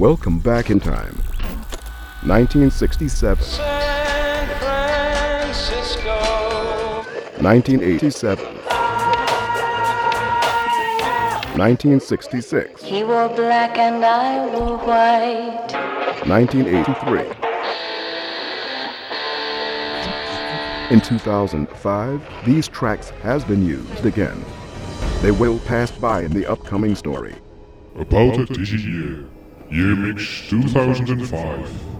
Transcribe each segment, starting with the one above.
Welcome back in time. 1967. San Francisco. 1987. 1966. He wore black and I wore white. 1983. In 2005, these tracks has been used again. They will pass by in the upcoming story. About a year. Year Mix 2005.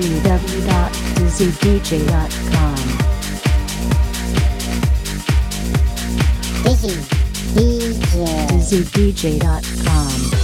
www.dizzydj.com. Dizzy DJ. DizzyDJ.com.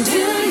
do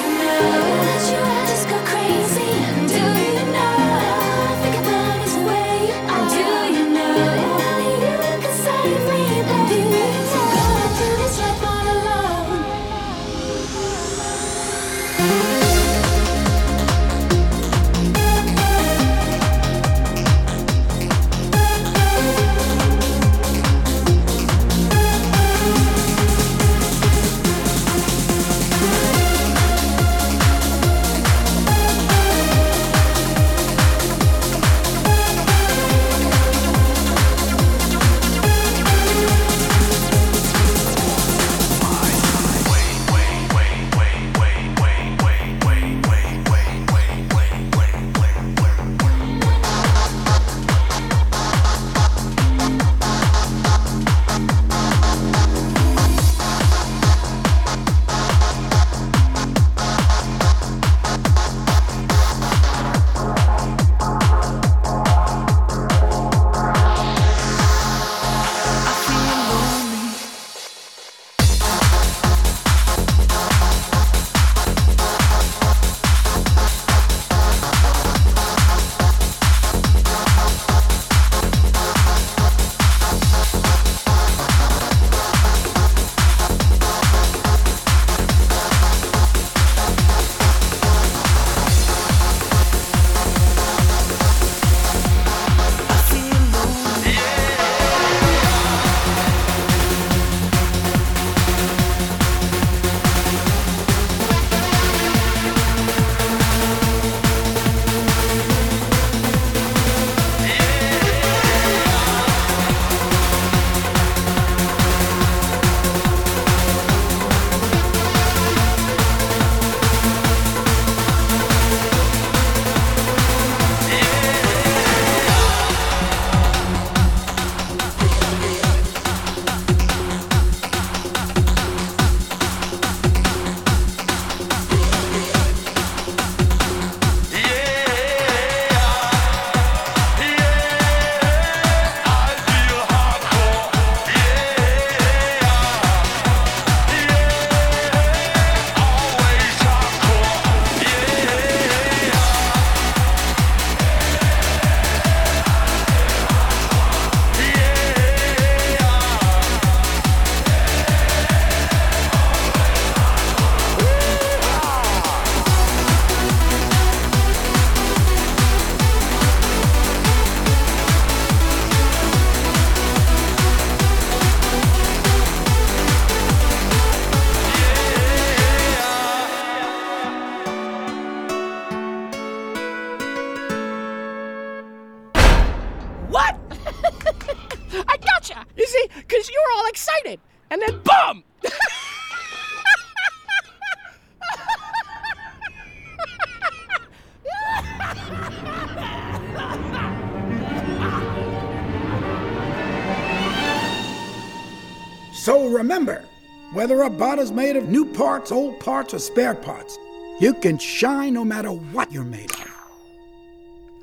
bot is made of new parts, old parts, or spare parts, you can shine no matter what you're made of.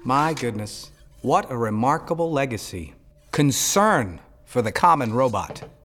My goodness, what a remarkable legacy. Concern for the common robot.